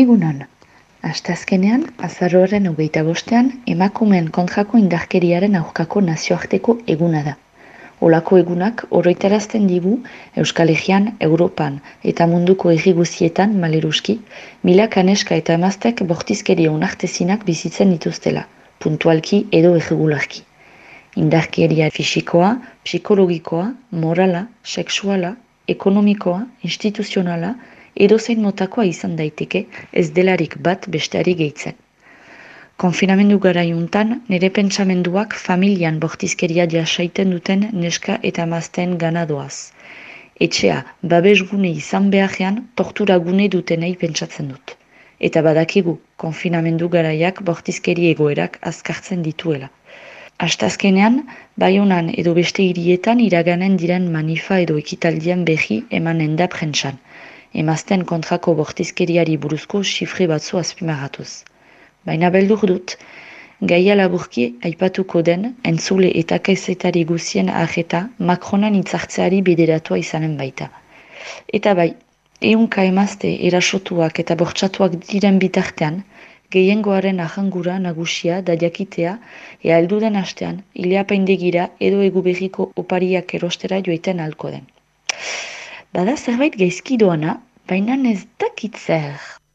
Egunon, astazkenean, azarroaren hogeita bostean, emakumeen kontrako indarkeriaren aurkako nazioarteko eguna da. Olako egunak oroitarazten digu Euskal Herrian, Europan eta munduko erriguzietan maleruski, milak aneska eta emaztek bortizkeria unartezinak bizitzen dituztela, puntualki edo erregularki. Indarkeria fisikoa, psikologikoa, morala, seksuala, ekonomikoa, instituzionala, edozein motakoa izan daiteke ez delarik bat besteari gehitzen. Konfinamendu gara juntan, nire pentsamenduak familian bortizkeria jasaiten duten neska eta mazten gana doaz. Etxea, babesgune izan beharrean, tortura gune dutenei pentsatzen dut. Eta badakigu, konfinamendu garaiak bortizkeri egoerak azkartzen dituela. Astazkenean, baionan edo beste hirietan iraganen diren manifa edo ekitaldian behi emanen da prentsan emazten kontrako bortizkeriari buruzko xifre batzu azpimaratuz. Baina beldur dut, gaia laburki aipatuko den entzule eta kaizetari guzien aheta Macronan itzartzeari bideratua izanen baita. Eta bai, eunka emazte erasotuak eta bortxatuak diren bitartean, gehiengoaren ahangura nagusia da jakitea ea elduden hastean, ileapaindegira edo egu behiko opariak erostera joiten alko den. Bada zerbait gaizki doana, baina ez dakit zer.